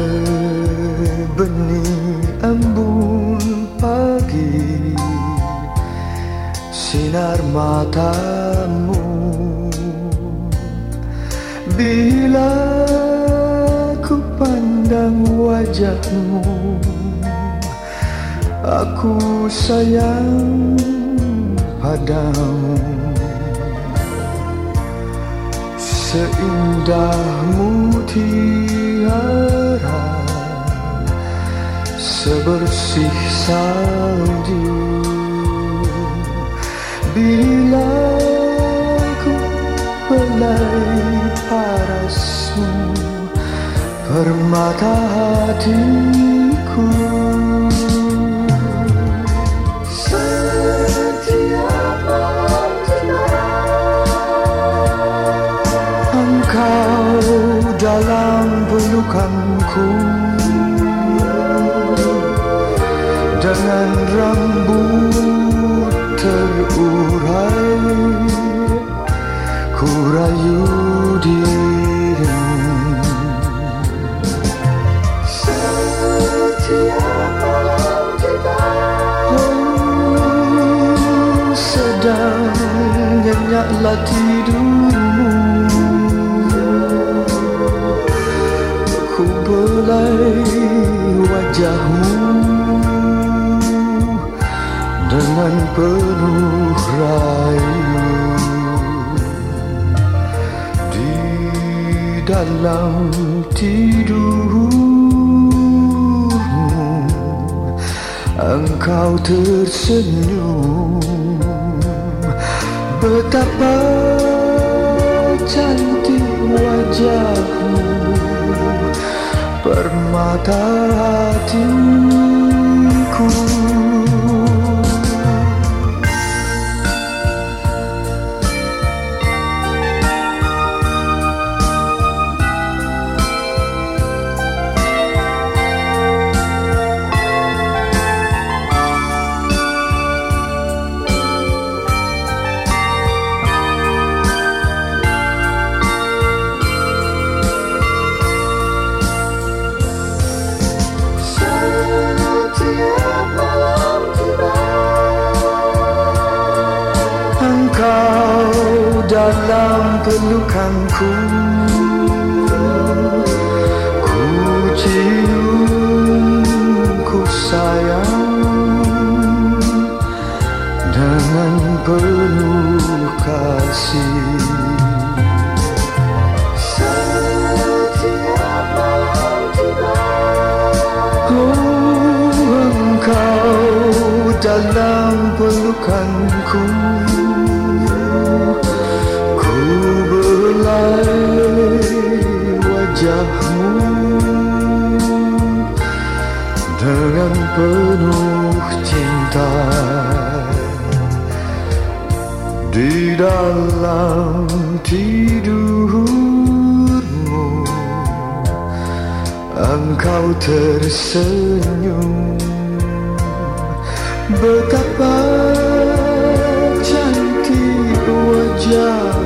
Sebenih embun pagi. Sinar matamu. Bila ku pandang wajahmu Aku sayang padamu. Seindah mutiara Sebersih salju. Bila ku belai parasmu Permata hatiku pelukanku Dengan rambut terurai Ku rayu dirimu. Setiap malam kita sedang nyenyaklah tidurmu belai wajahmu dengan penuh rayu di dalam tidurmu engkau tersenyum. Betapa cantik wajahmu permata hatiku Engkau dalam pelukanku. Ku cium, ku sayang Dengan penuh kasih. Dalam pelukanku wajahmu Dengan penuh cinta Di dalam tidurmu. Engkau tersenyum. Betapa cantik wajahmu